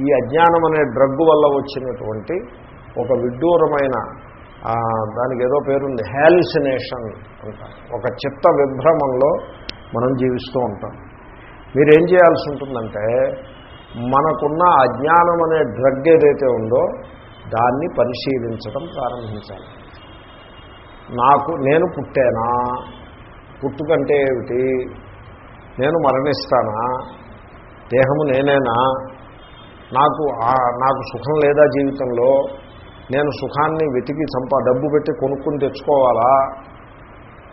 ఈ అజ్ఞానం అనే డ్రగ్ వల్ల వచ్చినటువంటి ఒక విడ్డూరమైన దానికి ఏదో పేరుంది హ్యాలిసినేషన్ అంటారు. ఒక చిత్త విభ్రమంలో మనం జీవిస్తూ ఉంటాం. మీరేం చేయాల్సి ఉంటుందంటే మనకున్న అజ్ఞానం అనే డ్రగ్ ఏదైతే ఉందో దాన్ని పరిశీలించడం ప్రారంభించాలి. నాకు నేను పుట్టానా? పుట్టుకంటే ఏమిటి? నేను మరణిస్తానా? దేహము నేనేనా? నాకు నాకు సుఖం లేదా జీవితంలో? నేను సుఖాన్ని వెతికి చంపా డబ్బు పెట్టి కొనుక్కుని తెచ్చుకోవాలా?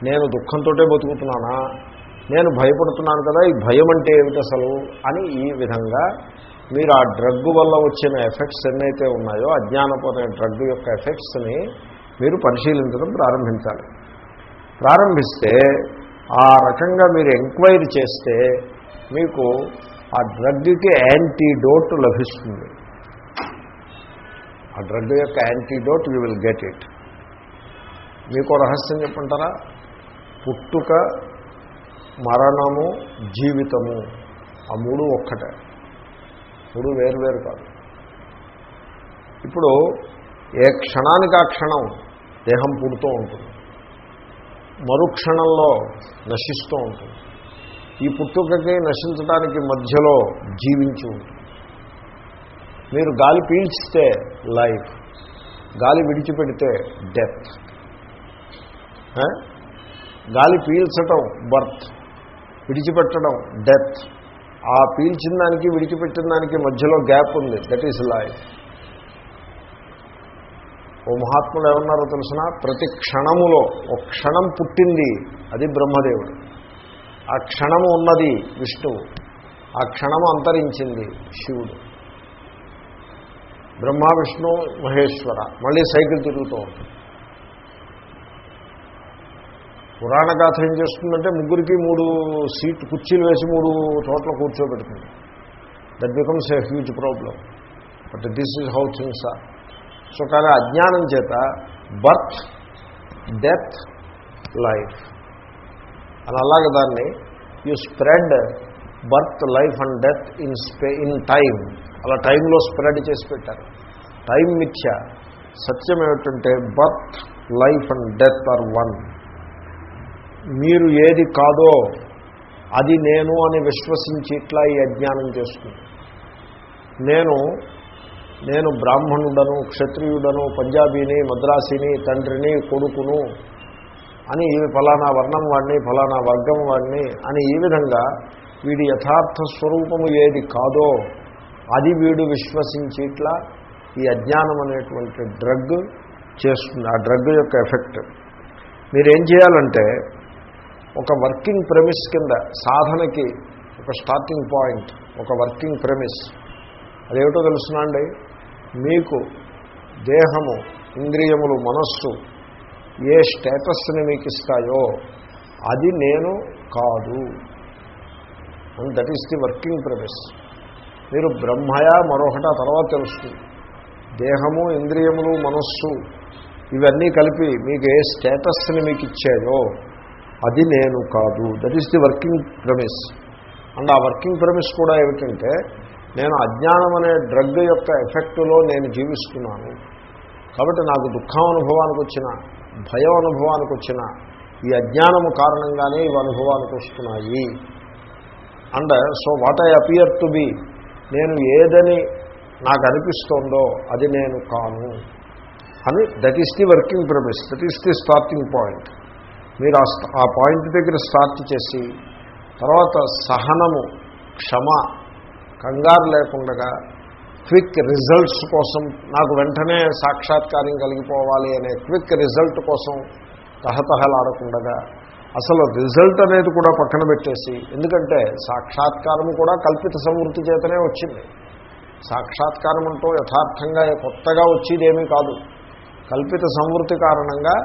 నేను దుఃఖంతో బతుకుతున్నానా? నేను భయపడుతున్నాను కదా ఈ భయం అంటే ఏమిటి అసలు? అని ఈ విధంగా మీరు ఆ డ్రగ్ వల్ల వచ్చిన ఎఫెక్ట్స్ ఎన్నైతే ఉన్నాయో అజ్ఞానపోతే డ్రగ్ యొక్క ఎఫెక్ట్స్ని మీరు పరిశీలించడం ప్రారంభించాలి. ప్రారంభిస్తే ఆ రకంగా మీరు ఎంక్వైరీ చేస్తే మీకు ఆ డ్రగ్కి యాంటీడోట్ లభిస్తుంది. ఆ డ్రగ్ యొక్క antidote you will get it. మీకు రహస్యం చెప్పంటారా? పుట్టుక మరణము జీవితము ఆ మూడు ఒక్కటే. మూడు వేరు కాదు. ఇప్పుడు ఏ క్షణానికి ఆ క్షణం దేహం పుడుతూ ఉంటుంది. మరుక్షణంలో నశిస్తూ ఉంటుంది. ఈ పుట్టుకకి నశించడానికి మధ్యలో జీవించి ఉంటుంది. మీరు గాలి పీల్చితే లైఫ్ గాలి విడిచిపెడితే డెత్. గాలి పీల్చటం బర్త్ విడిచిపెట్టడం డెత్. ఆ పీల్చిన దానికి విడిచిపెట్టిన దానికి మధ్యలో గ్యాప్ ఉంది. దట్ ఈస్ లైఫ్ ఓ మహాత్ముడు ఏమన్నారో తెలిసిన? ప్రతి క్షణములో ఒక క్షణం పుట్టింది అది బ్రహ్మదేవుడు. ఆ క్షణము ఉన్నది విష్ణువు. ఆ క్షణము అంతరించింది శివుడు. బ్రహ్మ విష్ణు మహేశ్వర మళ్ళీ సైకిల్ తిరుగుతూ ఉంటుంది పురాణ గాథ ఏం చేస్తుందంటే ముగ్గురికి మూడు సీట్ కుర్చీలు వేసి మూడు చోట్ల కూర్చోబెడుతుంది. That becomes a huge problem but this is how things are so కానీ అజ్ఞానం చేత బర్త్ డెత్ లైఫ్ అని అలాగే దాన్ని you spread birth life and death in space in time అలా టైంలో స్ప్రెడ్ చేసి పెట్టారు. టైం మిథ్య. సత్యం ఏమిటంటే birth life and death are one. మీరు ఏది కాదో అది నేను అని విశ్వసించి ఇట్లా ఈ అజ్ఞానం చేస్తుంది నేను నేను బ్రాహ్మణుడను క్షత్రియుడను పంజాబీని మద్రాసిని తండ్రిని కొడుకును అని ఈ ఫలానా వర్ణం వాడిని ఫలానా వర్గం వాడిని అని ఈ విధంగా వీడి యథార్థ స్వరూపము ఏది కాదో అది వీడు విశ్వసించిట్లా ఈ అజ్ఞానం అనేటువంటి డ్రగ్ చేస్తుంది ఆ డ్రగ్ యొక్క ఎఫెక్ట్. మీరేం చేయాలంటే ఒక వర్కింగ్ ప్రెమిస్ కింద సాధనకి ఒక స్టార్టింగ్ పాయింట్ ఒక వర్కింగ్ ప్రెమిస్. అదేమిటో తెలుసునా అండి? మీకు దేహము ఇంద్రియములు మనస్సు ఏ స్టేటస్ని మీకు ఇస్తాయో అది నేను కాదు. And that is the working premise మీరు బ్రహ్మయా మరొకట తర్వాత తెలుస్తుంది. దేహము ఇంద్రియములు మనస్సు ఇవన్నీ కలిపి మీకు ఏ స్టేటస్ని మీకు ఇచ్చాయో అది నేను కాదు. That is the working premise and ఆ వర్కింగ్ ప్రమిస్ కూడా ఏమిటంటే నేను అజ్ఞానం అనే డ్రగ్ యొక్క ఎఫెక్టులో నేను జీవిస్తున్నాను. కాబట్టి నాకు దుఃఖం అనుభవానికి వచ్చిన భయం అనుభవానికి వచ్చిన ఈ అజ్ఞానము కారణంగానే ఇవి అనుభవానికి వస్తున్నాయి and so what I appear to be నేను ఏదని నాకు అనిపిస్తోందో అది నేను కాను. అని that is the working premise that is the starting point మీరు ఆ ఆ పాయింట్ దగ్గర స్టార్ట్ చేసి తర్వాత సహనము క్షమ కంగారు లేకుండా క్విక్ రిజల్ట్స్ కోసం నాకు వెంటనే సాక్షాత్కారం కలిగిపోవాలి అనే క్విక్ రిజల్ట్ కోసం తహతహలాడకుండా అసలు రిజల్ట్ అనేది కూడా పక్కన పెట్టేసి ఎందుకంటే సాక్షాత్కారము కూడా కల్పిత సంవృద్ధి చేతనే వచ్చింది. సాక్షాత్కారం అంటూ యథార్థంగా కొత్తగా వచ్చేదేమీ కాదు. కల్పిత సంవృత్తి కారణంగా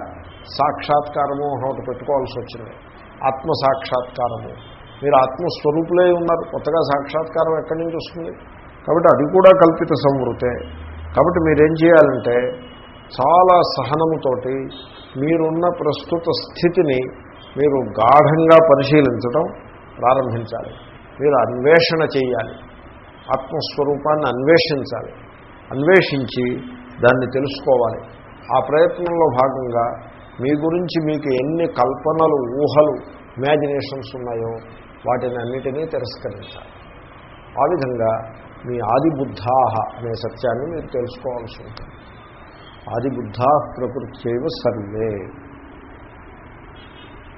సాక్షాత్కారము ఒకటి పెట్టుకోవాల్సి వచ్చింది. ఆత్మ సాక్షాత్కారము మీరు ఆత్మస్వరూపులే ఉన్నారు. కొత్తగా సాక్షాత్కారం ఎక్కడి నుంచి వస్తుంది? కాబట్టి అది కూడా కల్పిత సంవృతే. కాబట్టి మీరేం చేయాలంటే చాలా సహనముతోటి మీరున్న ప్రస్తుత స్థితిని మీరు గాఢంగా పరిశీలించడం ప్రారంభించాలి. మీరు అన్వేషణ చేయాలి. ఆత్మస్వరూపాన్ని అన్వేషించాలి. అన్వేషించి దాన్ని తెలుసుకోవాలి. ఆ ప్రయత్నంలో భాగంగా మీ గురించి మీకు ఎన్ని కల్పనలు ఊహలు ఇమాజినేషన్స్ ఉన్నాయో వాటిని అన్నిటినీ తిరస్కరించాలి. ఆ విధంగా మీ ఆదిబుద్ధాహ అనే సత్యాన్ని మీరు తెలుసుకోవాల్సి ఉంటుంది. ఆదిబుద్ధా ప్రకృత్యైవ సర్వే.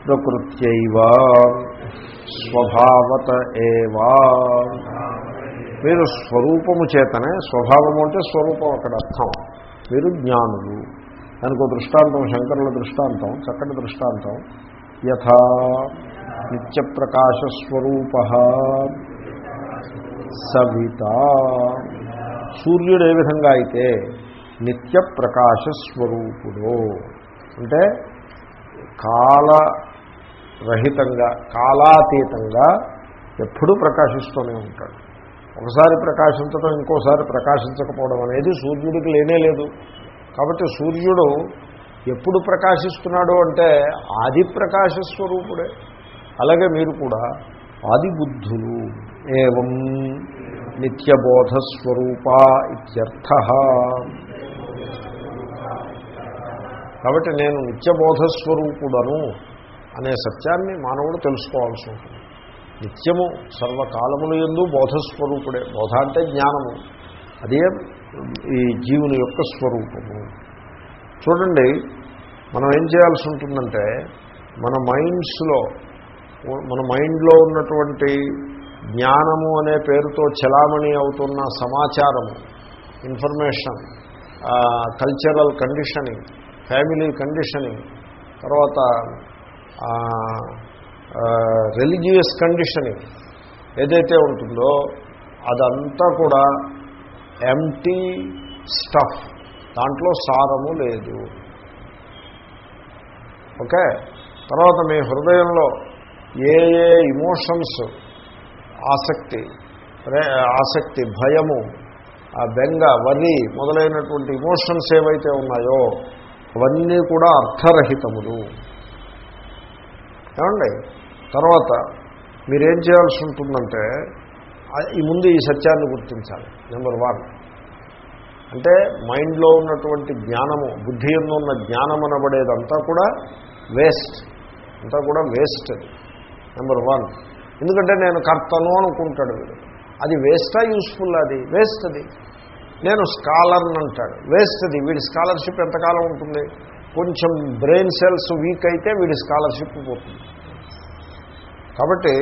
ప్రకృత్యైవ స్వభావత ఏవా. మీరు స్వరూపము చేతనే స్వభావము అంటే స్వరూపం అక్కడ అర్థం. మీరు జ్ఞానులు. దానికి ఒక దృష్టాంతం శంకరుల దృష్టాంతం చక్కటి దృష్టాంతం. యథా నిత్యప్రకాశస్వరూప. సవిత. సూర్యుడు ఏ విధంగా అయితే నిత్య ప్రకాశ స్వరూపుడు అంటే కాల రహితంగా కాలాతీతంగా ఎప్పుడూ ప్రకాశిస్తూనే ఉంటాడు. ఒకసారి ప్రకాశించడం ఇంకోసారి ప్రకాశించకపోవడం అనేది సూర్యుడికి లేనే లేదు. కాబట్టి సూర్యుడు ఎప్పుడు ప్రకాశిస్తున్నాడు అంటే ఆది ప్రకాశ స్వరూపుడే. అలాగే మీరు కూడా ఆదిబుద్ధులు. ఏం నిత్యబోధస్వరూపా ఇత్యర్థ. కాబట్టి నేను నిత్యబోధస్వరూపుడను అనే సత్యాన్ని మానవుడు తెలుసుకోవాల్సి ఉంటుంది. నిత్యము సర్వకాలములు ఎందు బోధస్వరూపుడే. బోధ అంటే జ్ఞానము. అదే ఈ జీవుని యొక్క స్వరూపము. చూడండి మనం ఏం చేయాల్సి ఉంటుందంటే మన మైండ్స్లో మన మైండ్లో ఉన్నటువంటి జ్ఞానము అనే పేరుతో చలామణి అవుతున్న సమాచారము information cultural conditioning family conditioning తర్వాత రిలీజియస్ కండిషనింగ్ ఏదైతే ఉంటుందో అదంతా కూడా ఎంటీ స్టఫ్ దాంట్లో సారము లేదు. ఓకే? తర్వాత మీ హృదయంలో ఏ ఏ ఇమోషన్స్ ఆసక్తి ఆసక్తి భయము ఆ బెంగ వరి మొదలైనటువంటి ఇమోషన్స్ ఏవైతే ఉన్నాయో అవన్నీ కూడా అర్థరహితములు. ఏమండి? తర్వాత మీరేం చేయాల్సి ఉంటుందంటే ఈ ముందు ఈ సత్యాన్ని గుర్తించాలి. నెంబర్ వన్ అంటే మైండ్లో ఉన్నటువంటి జ్ఞానము బుద్ధి ఉన్న జ్ఞానం అనబడేదంతా కూడా వేస్ట్ అంతా కూడా వేస్ట్ నెంబర్ వన్ ఎందుకంటే నేను కర్తను అనుకుంటాడు వీడు. అది వేస్టా యూస్ఫుల్ అది? వేస్ట్ అది. నేను స్కాలర్ని అంటాడు. వేస్ట్ అది. వీడి స్కాలర్షిప్ ఎంతకాలం ఉంటుంది? కొంచెం బ్రెయిన్ సెల్స్ వీక్ అయితే వీడి స్కాలర్షిప్ పోతుంది. కాబట్టి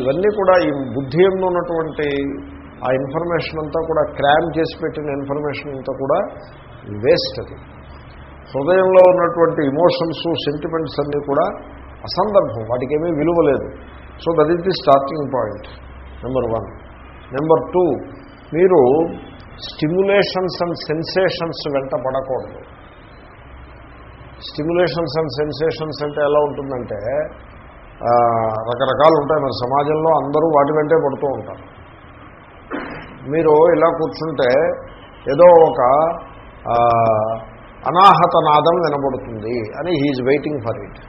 ఇవన్నీ కూడా ఈ బుద్ధి ఉన్నటువంటి ఆ ఇన్ఫర్మేషన్ అంతా కూడా క్రామ్ చేసి పెట్టిన ఇన్ఫర్మేషన్ అంతా కూడా వేస్ట్ అది. హృదయంలో ఉన్నటువంటి ఇమోషన్స్ సెంటిమెంట్స్ అన్నీ కూడా అసందర్భం వాటికి ఏమీ విలువ లేదు. So that is the starting point number one number two మీరు స్టిమ్యులేషన్స్ అండ్ సెన్సేషన్స్ వెంట పడకూడదు. స్టిమ్యులేషన్స్ అండ్ సెన్సేషన్స్ అంటే ఎలా ఉంటుందంటే రకరకాలు ఉంటాయి మన సమాజంలో అందరూ వాటి వెంటే పడుతూ ఉంటారు. మీరు ఇలా కూర్చుంటే ఏదో ఒక అనాహత నాదం వినబడుతుంది అని హీఈ్ వెయిటింగ్ ఫర్ ఇట్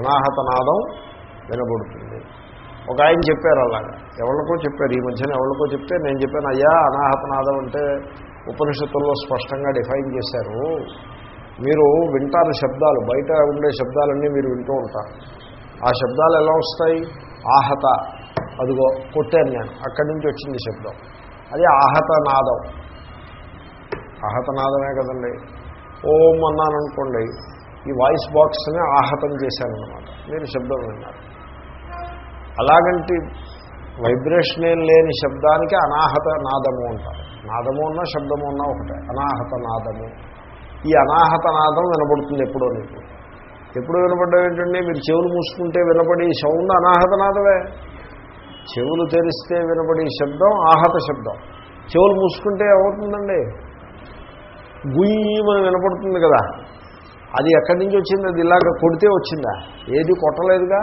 అనాహత నాదం వినబడుతుంది. ఒక ఆయన చెప్పారు అలాగా. ఎవరికో చెప్పారు ఈ మధ్యన ఎవరికో చెప్తే నేను చెప్పాను అయ్యా అనాహత నాదం అంటే ఉపనిషత్తుల్లో స్పష్టంగా డిఫైన్ చేశారు. మీరు వింటారు శబ్దాలు బయట ఉండే శబ్దాలన్నీ మీరు వింటూ ఉంటారు. ఆ శబ్దాలు ఎలా వస్తాయి? ఆహత. అదిగో కొట్టాను నేను. అక్కడి నుంచి వచ్చింది శబ్దం. అది ఆహత నాదం ఆహత నాదమే కదండి. ఓం అన్నాను అనుకోండి ఈ వాయిస్ బాక్స్ని ఆహతం చేశానమాట మీరు శబ్దం విన్నారు. అలాగంటే వైబ్రేషన్ ఏం లేని శబ్దానికి అనాహత నాదము అంటారు. నాదము ఉన్నా శబ్దము ఉన్నా ఒకటే. అనాహత నాదము. ఈ అనాహత నాదం వినపడుతుంది ఎప్పుడో నీకు. ఎప్పుడు వినపడ్డం ఏంటంటే మీరు చెవులు మూసుకుంటే వినపడి సౌండ్ అనాహత నాదమే. చెవులు తెరిస్తే వినపడే శబ్దం ఆహత శబ్దం. చెవులు మూసుకుంటే ఏమవుతుందండి? గుయ్యమని వినపడుతుంది కదా. అది ఎక్కడి నుంచి వచ్చింది? అది ఇలాగ కొడితే వచ్చిందా? ఏది కొట్టలేదుగా?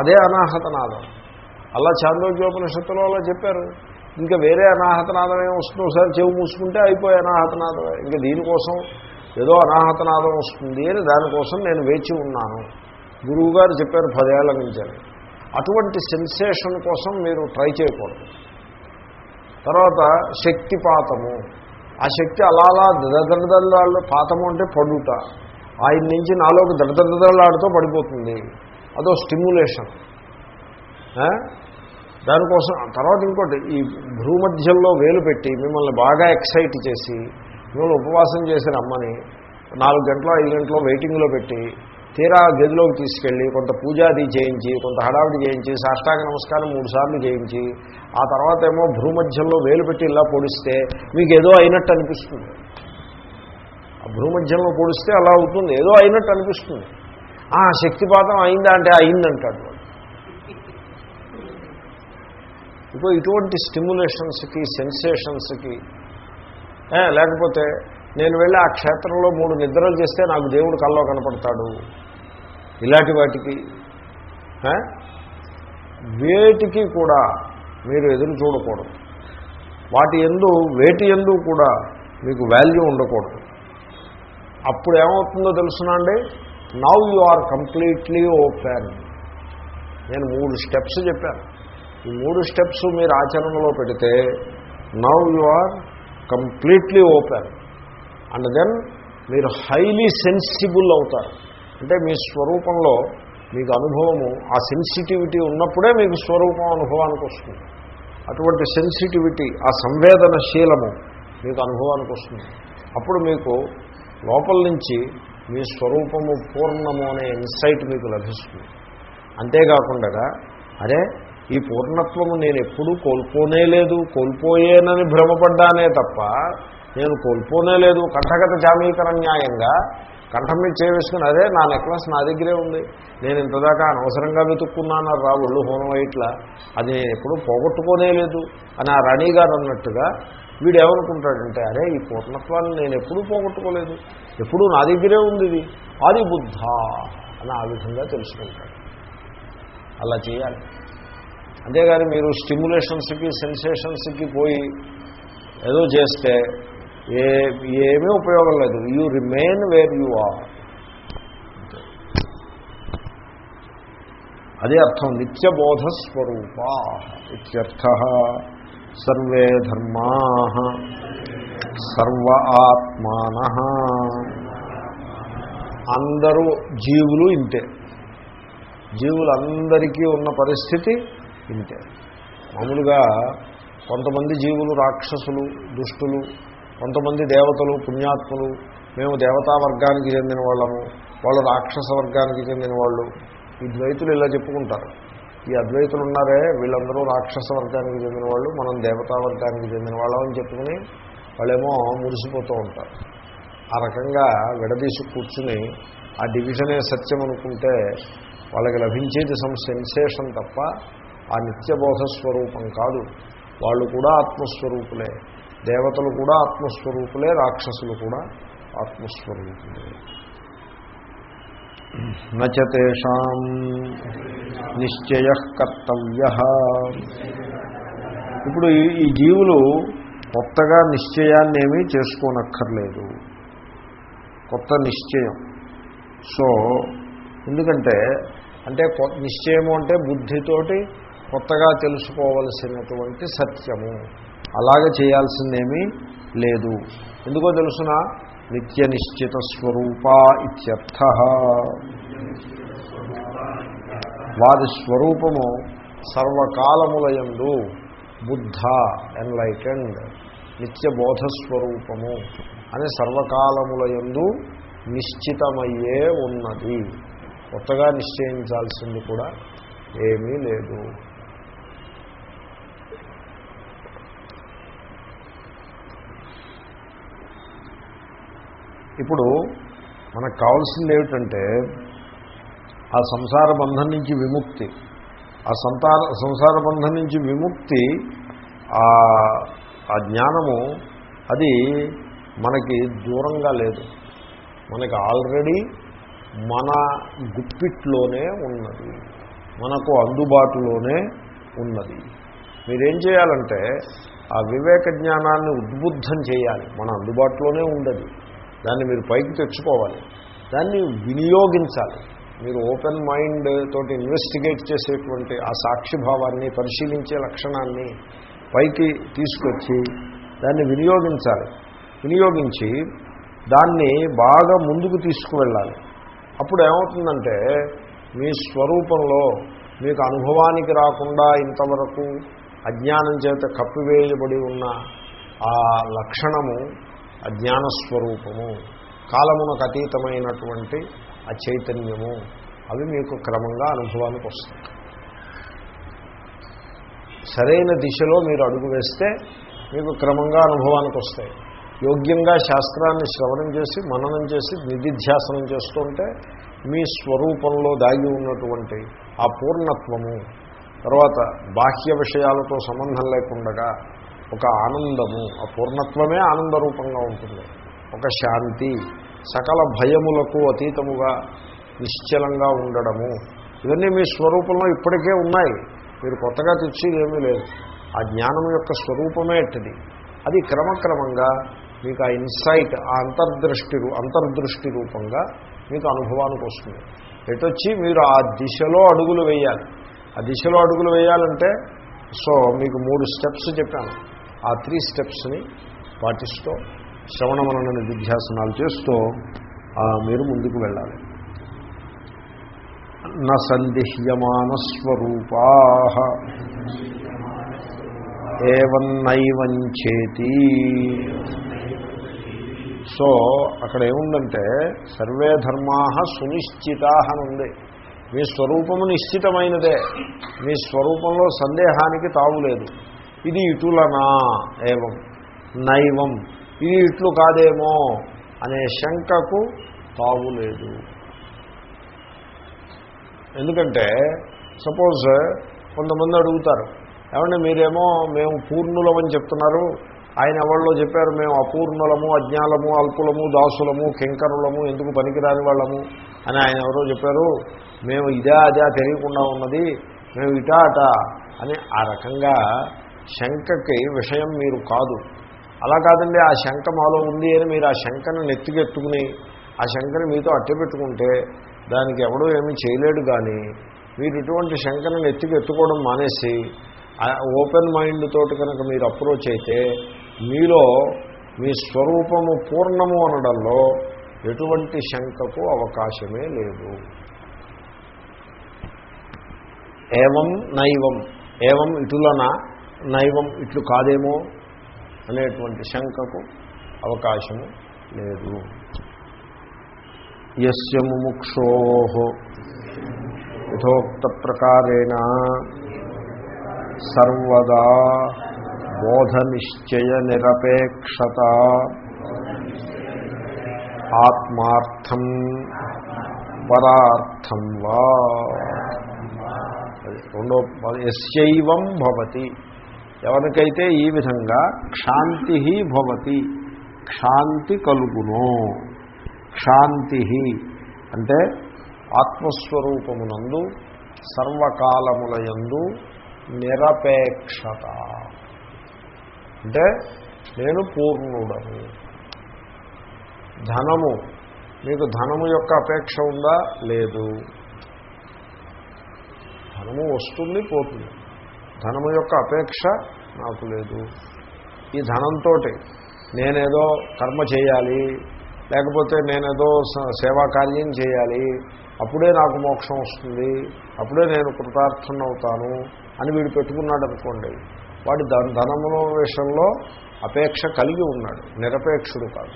అదే అనాహత నాదం అలా చాంద్రోగ్యోపనిషత్తులో అలా చెప్పారు. ఇంకా వేరే అనాహతనాదం ఏమి వస్తుంది? ఒకసారి చెవు మూసుకుంటే అయిపోయి అనాహతనాదం. ఇంకా దీనికోసం ఏదో అనాహతనాదం వస్తుంది అని దానికోసం నేను వేచి ఉన్నాను. గురువుగారు చెప్పారు పదేళ్ళ నుంచి అటువంటి సెన్సేషన్ కోసం మీరు ట్రై చేయకూడదు. తర్వాత శక్తిపాతము. ఆ శక్తి అలా అలా దడదడదలాడు పాతము అంటే పడుట. ఆయన నుంచి నాలోకి దడదడదలాడుతూ పడిపోతుంది. అదో స్టిమ్యులేషన్ దానికోసం తర్వాత ఇంకోటి ఈ భూమధ్యంలో వేలు పెట్టి మిమ్మల్ని బాగా ఎక్సైట్ చేసి మిమ్మల్ని ఉపవాసం చేసి రమ్మని నాలుగు గంటలు ఐదు గంటలు వెయిటింగ్లో పెట్టి తీరా గదిలోకి తీసుకెళ్ళి కొంత పూజాది చేయించి కొంత హడావిడి చేయించి సాష్టాంగ నమస్కారం మూడు సార్లు చేయించి ఆ తర్వాత ఏమో భూమధ్యంలో వేలు పెట్టి ఇలా పొడిస్తే మీకు ఏదో అయినట్టు అనిపిస్తుంది. ఆ భూమధ్యంలో పొడిస్తే అలా అవుతుంది ఏదో అయినట్టు అనిపిస్తుంది. ఆ శక్తిపాతం అయిందా అంటే అయిందంటాడు ఇప్పుడు ఇటువంటి స్టిమ్యులేషన్స్కి సెన్సేషన్స్కి లేకపోతే నేను వెళ్ళి ఆ క్షేత్రంలో మూడు నిద్రలు చేస్తే నాకు దేవుడు కల్లో కనపడతాడు. ఇలాంటి వాటికి వేటికి కూడా మీరు ఎదురు చూడకూడదు. వాటి ఎందు వేటి ఎందు కూడా మీకు వాల్యూ ఉండకూడదు. అప్పుడు ఏమవుతుందో తెలుసునండి now you are completely open నేను మూడు స్టెప్స్ చెప్పాను. ఈ మూడు స్టెప్స్ మీరు ఆచరణలో పెడితే now you are completely open and then మీరు హైలీ సెన్సిబుల్ అవుతారు. అంటే మీ స్వరూపంలో మీకు అనుభవము ఆ సెన్సిటివిటీ ఉన్నప్పుడే మీకు స్వరూపం అనుభవానికి వస్తుంది. అటువంటి సెన్సిటివిటీ ఆ సంవేదనశీలము మీకు అనుభవానికి వస్తుంది. అప్పుడు మీకు లోపల నుంచి మీ స్వరూపము పూర్ణము అనే ఇన్సైట్ మీకు లభిస్తుంది. అంతేకాకుండా అరే ఈ పూర్ణత్వము నేను ఎప్పుడూ కోల్పోనే లేదు కోల్పోయేనని భ్రమపడ్డానే తప్ప నేను కోల్పోనే లేదు. కంఠగత జామీకర న్యాయంగా కంఠం మీద చేయవేసుకుని అదే నా నెక్లెస్ నా దగ్గరే ఉంది. నేను ఇంతదాకా అనవసరంగా వెతుక్కున్నాను రా ఒళ్ళు హోనం ఇట్లా అది నేను ఎప్పుడూ పోగొట్టుకోనే లేదు. అని ఆ రాణి గారు అన్నట్టుగా వీడు ఏమనుకుంటాడంటే అరే ఈ పూర్ణత్వాన్ని నేను ఎప్పుడూ పోగొట్టుకోలేదు. ఎప్పుడూ నా దగ్గరే ఉంది ఇది. ఆది బుద్ధ అని ఆ విధంగా తెలుసుకుంటాడు. అలా చేయాలి. అంతేగాని మీరు స్టిమ్యులేషన్స్కి సెన్సేషన్స్కి పోయి ఏదో చేస్తే ఏ ఏమీ ఉపయోగం లేదు. You remain where you are అదే అర్థం. నిత్యబోధ స్వరూపా ఇత్యర్థ సర్వే ధర్మా సర్వ ఆత్మాన. అందరూ జీవులు ఇంతే. జీవులందరికీ ఉన్న పరిస్థితి ఇంతే. మామూలుగా కొంతమంది జీవులు రాక్షసులు దుష్టులు కొంతమంది దేవతలు పుణ్యాత్ములు మేము దేవతా వర్గానికి చెందిన వాళ్ళము వాళ్ళు రాక్షస వర్గానికి చెందిన వాళ్ళు. ఈ ద్వైతులు ఇలా చెప్పుకుంటారు. ఈ అద్వైతులు ఉన్నారే వీళ్ళందరూ రాక్షస వర్గానికి చెందిన వాళ్ళు మనం దేవతా వర్గానికి చెందిన వాళ్ళం అని చెప్పుకుని వాళ్ళేమో మురిసిపోతూ ఉంటారు. ఆ రకంగా విడదీసి కూర్చుని ఆ డివిజనే సత్యం అనుకుంటే వాళ్ళకి లభించేది సమ్ సెన్సేషన్ తప్ప ఆ నిత్యబోధ స్వరూపం కాదు. వాళ్ళు కూడా ఆత్మస్వరూపులే. దేవతలు కూడా ఆత్మస్వరూపులే రాక్షసులు కూడా ఆత్మస్వరూపులే. నచేషాం నిశ్చయ కర్తవ్య. ఇప్పుడు ఈ జీవులు కొత్తగా నిశ్చయాన్ని ఏమీ చేసుకోనక్కర్లేదు. కొత్త నిశ్చయం. సో ఎందుకంటే అంటే నిశ్చయము అంటే బుద్ధితోటి కొత్తగా తెలుసుకోవలసినటువంటి సత్యము. అలాగే చేయాల్సిందేమీ లేదు. ఎందుకో తెలుసిన? నిత్య నిశ్చిత స్వరూప ఇత్యర్థ. వారి స్వరూపము సర్వకాలములయందు బుద్ధ ఎన్లైటెండ్ నిత్య బోధస్వరూపము అని సర్వకాలములయందు నిశ్చితమయ్యే ఉన్నది. కొత్తగా నిశ్చయించాల్సింది కూడా ఏమీ లేదు. ఇప్పుడు మనకు కావాల్సింది ఏమిటంటే ఆ సంసార బంధం నుంచి విముక్తి. ఆ సంతాన సంసార బంధం నుంచి విముక్తి ఆ ఆ జ్ఞానము అది మనకి దూరంగా లేదు. మనకి ఆల్రెడీ మన గుప్పిట్లోనే ఉన్నది. మనకు అందుబాటులోనే ఉన్నది. మీరేం చేయాలంటే ఆ వివేక జ్ఞానాన్ని ఉద్బుద్ధం చేయాలి. మన అందుబాటులోనే ఉండదు. దాన్ని మీరు పైకి తెచ్చుకోవాలి. దాన్ని వినియోగించాలి. మీరు ఓపెన్ మైండ్ తోటి ఇన్వెస్టిగేట్ చేసేటువంటి ఆ సాక్షిభావాన్ని పరిశీలించే లక్షణాన్ని పైకి తీసుకొచ్చి దాన్ని వినియోగించాలి. వినియోగించి దాన్ని బాగా ముందుకు తీసుకువెళ్ళాలి. అప్పుడు ఏమవుతుందంటే మీ స్వరూపంలో మీకు అనుభవానికి రాకుండా ఇంతవరకు అజ్ఞానం చేత కప్పివేయబడి ఉన్న ఆ లక్షణము అజ్ఞానస్వరూపము కాలమునకు అతీతమైనటువంటి ఆ చైతన్యము అవి మీకు క్రమంగా అనుభవానికి వస్తాయి. సరైన దిశలో మీరు అడుగు వేస్తే మీకు క్రమంగా అనుభవానికి వస్తాయి. యోగ్యంగా శాస్త్రాన్ని శ్రవణం చేసి మననం చేసి నిధిధ్యాసనం చేస్తుంటే మీ స్వరూపంలో దాగి ఉన్నటువంటి ఆ పూర్ణత్వము తర్వాత బాహ్య విషయాలతో సంబంధం లేకుండా ఒక ఆనందము ఆ పూర్ణత్వమే ఆనంద రూపంగా ఉంటుంది. ఒక శాంతి సకల భయములకు అతీతముగా నిశ్చలంగా ఉండడము. ఇవన్నీ మీ స్వరూపంలో ఇప్పటికే ఉన్నాయి. మీరు కొత్తగా తెచ్చేది ఏమీ లేదు. ఆ జ్ఞానం యొక్క స్వరూపమే ఎట్టది అది క్రమక్రమంగా మీకు ఆ ఇన్సైట్ ఆ అంతర్దృష్టి అంతర్దృష్టి రూపంగా మీకు అనుభవానికి వస్తుంది. ఎటొచ్చి మీరు ఆ దిశలో అడుగులు వేయాలి. ఆ దిశలో అడుగులు వేయాలంటే సో మీకు మూడు స్టెప్స్ చెప్పాను. ఆ త్రీ స్టెప్స్ని పాటిస్తూ శ్రవణ మనన నిధ్యాసనాలు చేస్తూ మీరు ముందుకు వెళ్ళాలి. న సందిహ్యమాన స్వరూపా ఏవన్నైవంచేతి సో అక్కడ ఏముందంటే సర్వే ధర్మా సునిశ్చితా అని ఉంది. మీ స్వరూపము నిశ్చితమైనదే. మీ స్వరూపంలో సందేహానికి తావులేదు ఇది ఇటులనా? ఏవం నైవం. ఇది ఇట్లు కాదేమో? అనే శంకకు తావులేదు ఎందుకంటే సపోజ్ కొంతమంది అడుగుతారు ఏమంటే మీరేమో మేము పూర్ణులమని చెప్తున్నారు. ఆయన ఎవరిలో చెప్పారు మేము అపూర్ణులము అజ్ఞాలము అల్పులము దాసులము కింకరులము ఎందుకు పనికిరాని వాళ్ళము? అని ఆయన ఎవరో చెప్పారు మేము ఇదే అదే తెలియకుండా ఉన్నది మేము ఇటా అట అని ఆ రకంగా శంకకి విషయం మీరు కాదు. అలా కాదండి ఆ శంక మాలో ఉంది అని మీరు ఆ శంకను నెత్తికెత్తుకుని ఆ శంకని మీతో అట్టపెట్టుకుంటే దానికి ఎవడో ఏమీ చేయలేడు కానీ మీరు ఇటువంటి శంకను నెత్తికెత్తుకోవడం మానేసి ఓపెన్ మైండ్ తోటి కనుక మీరు అప్రోచ్ అయితే మీలో మీ స్వరూపము పూర్ణము అనడంలో ఎటువంటి శంకకు అవకాశమే లేదు. ఏవం నైవం ఏవం ఇటులనా? నైవం ఇట్లు కాదేమో అనేటువంటి శంకకు అవకాశము లేదు. ఎస్య ముముక్షో యథోక్త ప్రకారేణ సర్వదా బోధనిశ్చయ నిరపేక్షత ఆత్మార్థం పరార్థం వా. రెండో ఎస్యైవం భవతి. ఎవరికైతే ఈ విధంగా క్షాంతి భవతి క్షాంతి కలుగును. క్షాంతి అంటే ఆత్మస్వరూపమునందు సర్వకాలములయందు నిరపేక్షత. అంటే నేను పూర్ణుడను. ధనము మీకు ధనము యొక్క అపేక్ష ఉందా? లేదు. ధనము వస్తుంది పోతుంది. ధనము యొక్క అపేక్ష నాకు లేదు. ఈ ధనంతో నేనేదో కర్మ చేయాలి లేకపోతే నేనేదో సేవాకార్యం సేవా కార్యం చేయాలి అప్పుడే నాకు మోక్షం వస్తుంది అప్పుడే నేను కృతార్థునవుతాను అని వీడు పెట్టుకున్నాడు అనుకోండి వాడి ధన ధనముల విషయంలో అపేక్ష కలిగి ఉన్నాడు నిరపేక్షుడు కాదు.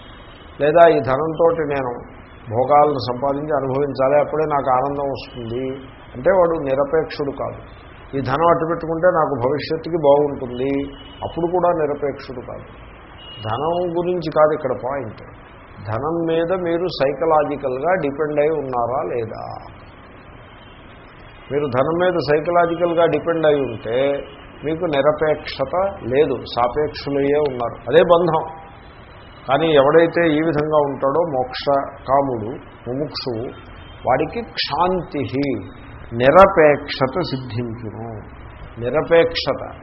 లేదా ఈ ధనంతో నేను భోగాలను సంపాదించి అనుభవించాలి అప్పుడే నాకు ఆనందం వస్తుంది అంటే వాడు నిరపేక్షుడు కాదు. ఈ ధనం అట్టు పెట్టుకుంటే నాకు భవిష్యత్తుకి బాగుంటుంది. అప్పుడు కూడా నిరపేక్షుడు కాదు. ధనం గురించి కాదు ఇక్కడ పాయింట్. ధనం మీద మీరు సైకలాజికల్గా డిపెండ్ అయి ఉన్నారా లేదా? మీరు ధనం మీద సైకలాజికల్గా డిపెండ్ అయి ఉంటే మీకు నిరపేక్షత లేదు సాపేక్షులయ్యే ఉన్నారు. అదే బంధం. కానీ ఎవడైతే ఈ విధంగా ఉంటాడో మోక్ష కాముడు ముముక్షువు వాడికి క్షాంతి నిరపేక్షత సిద్ధించును. నిరపేక్షత.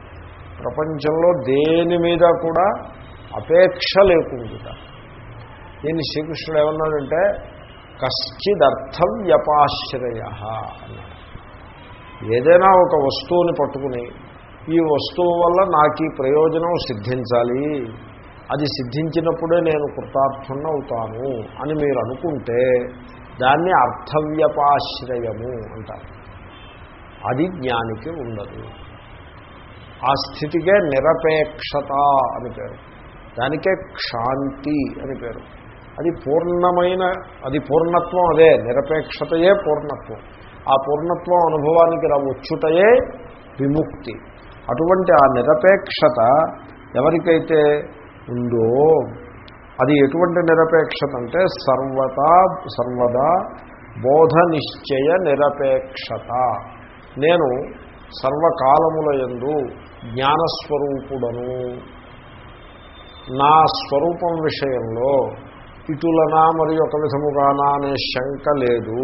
ప్రపంచంలో దేని మీద కూడా అపేక్ష లేకుండా దీన్ని శ్రీకృష్ణుడు ఏమన్నాడంటే కశ్చిదర్థ వ్యపాశ్రయ అన్నాడు. ఏదైనా ఒక వస్తువుని పట్టుకుని ఈ వస్తువు వల్ల నాకు ఈ ప్రయోజనం సిద్ధించాలి. అది సిద్ధించినప్పుడే నేను కృతార్థున్న అవుతాను అని మీరు అనుకుంటే దాన్ని అర్థవ్యపాశ్రయము అంటారు. అది జ్ఞానికి ఉండదు. ఆ స్థితికే నిరపేక్షత అని పేరు. దానికే క్షాంతి అని పేరు. అది పూర్ణమైన అది పూర్ణత్వం అదే నిరపేక్షతయే పూర్ణత్వం. ఆ పూర్ణత్వం అనుభవానికి వచ్చుటయే విముక్తి. అటువంటి ఆ నిరపేక్షత ఎవరికైతే ఉందో అది ఎటువంటి నిరపేక్షత అంటే సర్వతా సర్వదా బోధ నిశ్చయ నిరపేక్షత. నేను సర్వకాలముల యందు జ్ఞానస్వరూపుడను. నా స్వరూపం విషయంలో ఇటులనా మరి ఒక విధముగానా అనే శంక లేదు.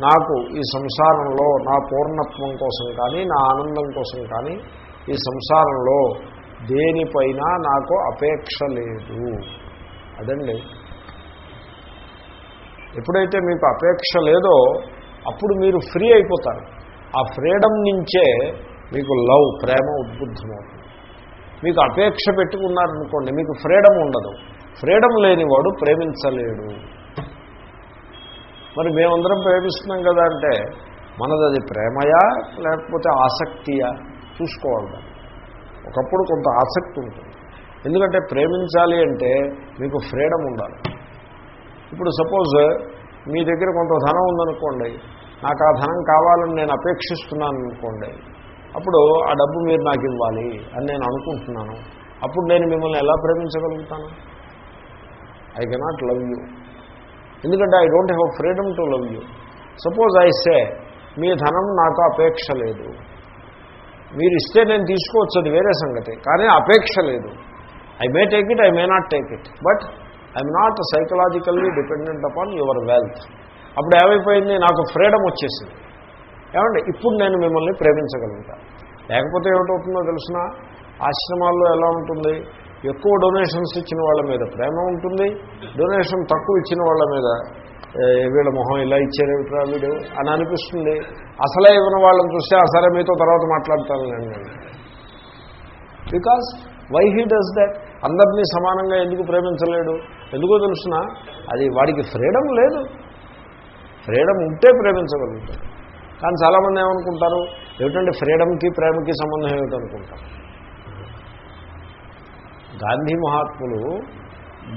నాకు ఈ సంసారంలో నా పూర్ణత్వం కోసం కానీ నా ఆనందం కోసం కానీ ఈ సంసారంలో దేనిపైన నాకు అపేక్ష లేదు. అదండి. ఎప్పుడైతే మీకు అపేక్ష లేదో అప్పుడు మీరు ఫ్రీ అయిపోతారు. ఆ ఫ్రీడమ్ నుంచే మీకు లవ్ ప్రేమ ఉద్బుద్ధమవుతుంది. మీకు అపేక్ష పెట్టుకున్నారనుకోండి మీకు ఫ్రీడమ్ ఉండదు. ఫ్రీడమ్ లేనివాడు ప్రేమించలేడు. మరి మేమందరం ప్రేమిస్తున్నాం కదా అంటే మనది అది ప్రేమయా లేకపోతే ఆసక్తియా? చూసుకోవాలి ఒకప్పుడు కొంత ఆసక్తి ఉంటుంది. ఎందుకంటే ప్రేమించాలి అంటే మీకు ఫ్రీడమ్ ఉండాలి. ఇప్పుడు సపోజ్ మీ దగ్గర కొంత ధనం ఉందనుకోండి నాకు ఆ ధనం కావాలని నేను అపేక్షిస్తున్నాను అనుకోండి అప్పుడు ఆ డబ్బు మీరు నాకు ఇవ్వాలి అని నేను అనుకుంటున్నాను. అప్పుడు నేను మిమ్మల్ని ఎలా ప్రేమించగలుగుతాను? ఐ కెనాట్ లవ్ యూ ఎందుకంటే I don't have freedom to love you suppose I say మీ ధనం నాకు అపేక్ష లేదు. మీరు ఇస్తే నేను తీసుకోవచ్చు అది వేరే సంగతి. కానీ అపేక్ష లేదు. I may take it I may not take it but I'm not psychologically dependent upon your wealth అప్పుడు ఏమైపోయింది? నాకు ఫ్రీడమ్ వచ్చేసింది. ఏమంటే ఇప్పుడు నేను మిమ్మల్ని ప్రేమించగలుగుతాను లేకపోతే ఏమిటవుతుందో తెలిసిన? ఆశ్రమాల్లో ఎలా ఉంటుంది? ఎక్కువ డొనేషన్స్ ఇచ్చిన వాళ్ళ మీద ప్రేమ ఉంటుంది. డొనేషన్ తక్కువ ఇచ్చిన వాళ్ళ మీద వీళ్ళ మొహం ఇలా ఇచ్చారేమిట్రా వీడు? అని అనిపిస్తుంది. అసలే ఇవ్వని వాళ్ళని చూస్తే అసలే మీతో తర్వాత మాట్లాడతాను నేను. Because why he does that అందరినీ సమానంగా ఎందుకు ప్రేమించలేడు? ఎందుకో తెలుసిన? అది వాడికి ఫ్రీడమ్ లేదు. ఫ్రీడమ్ ఉంటే ప్రేమించగలుగుతాడు కానీ చాలామంది ఏమనుకుంటారు? ఏమిటంటే ఫ్రీడమ్కి ప్రేమకి సంబంధం ఏమిటనుకుంటారు? గాంధీ మహాత్ములు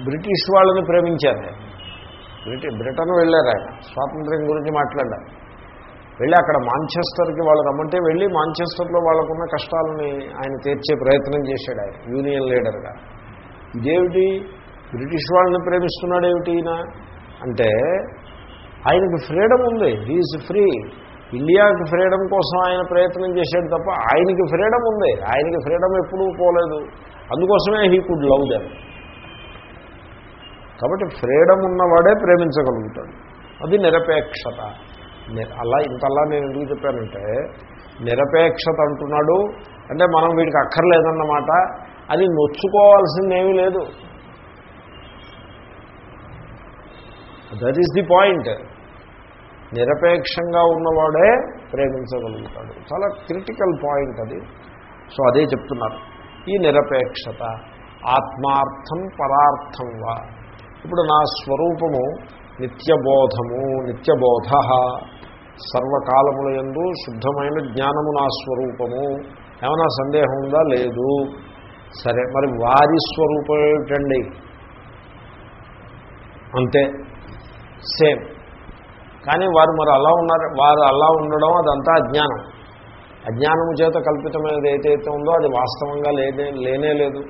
బ్రిటిష్ వాళ్ళని ప్రేమించారు. బ్రిటి బ్రిటన్ వెళ్ళారు ఆయన. స్వాతంత్ర్యం గురించి మాట్లాడారు. వెళ్ళి అక్కడ మాంచెస్టర్కి వాళ్ళు రమ్మంటే వెళ్ళి మాంచెస్టర్లో వాళ్ళకున్న కష్టాలని ఆయన తీర్చే ప్రయత్నం చేశాడు ఆయన యూనియన్ లీడర్గా. ఇదేమిటి? బ్రిటిష్ వాళ్ళని ప్రేమిస్తున్నాడు ఏమిటి ఈయన? అంటే ఆయనకి ఫ్రీడమ్ ఉంది. హీఈస్ ఫ్రీ ఇండియాకి ఫ్రీడమ్ కోసం ఆయన ప్రయత్నం చేశాడు తప్ప ఆయనకి ఫ్రీడమ్ ఉంది. ఆయనకి ఫ్రీడమ్ ఎప్పుడూ పోలేదు. అందుకోసమే హీ కుడ్ లవ్ దెమ్ కాబట్టి ఫ్రీడమ్ ఉన్నవాడే ప్రేమించగలుగుతాడు. అది నిరపేక్షత. అలా ఇంతలా నేను ఎందుకు చెప్పానంటే నిరపేక్షత అంటున్నాడు అంటే మనం వీడికి అక్కర్లేదన్నమాట. అది నొచ్చుకోవాల్సిందేమీ లేదు. దట్ ఈస్ ది పాయింట్ నిరపేక్షంగా ఉన్నవాడే ప్రేమించగలుగుతాడు. చాలా క్రిటికల్ పాయింట్ అది. సో అదే చెప్తున్నారు. ఈ నిరపేక్షత ఆత్మార్థం పరార్థం వా ఇప్పుడు నా స్వరూపము నిత్యబోధము నిత్యబోధ. సర్వకాలముల యందు శుద్ధమైన జ్ఞానము నా స్వరూపము. ఏమైనా సందేహం ఉందా? లేదు. సరే మరి వారి స్వరూపం ఏమిటండి? అంతే. సేమ్. కానీ వారు మరి అలా ఉన్నారు వారు అలా ఉండడం అదంతా అజ్ఞానం. అజ్ఞానము చేత కల్పితమైనది ఏదైతే ఉందో అది వాస్తవంగా లేనే లేనే లేదు.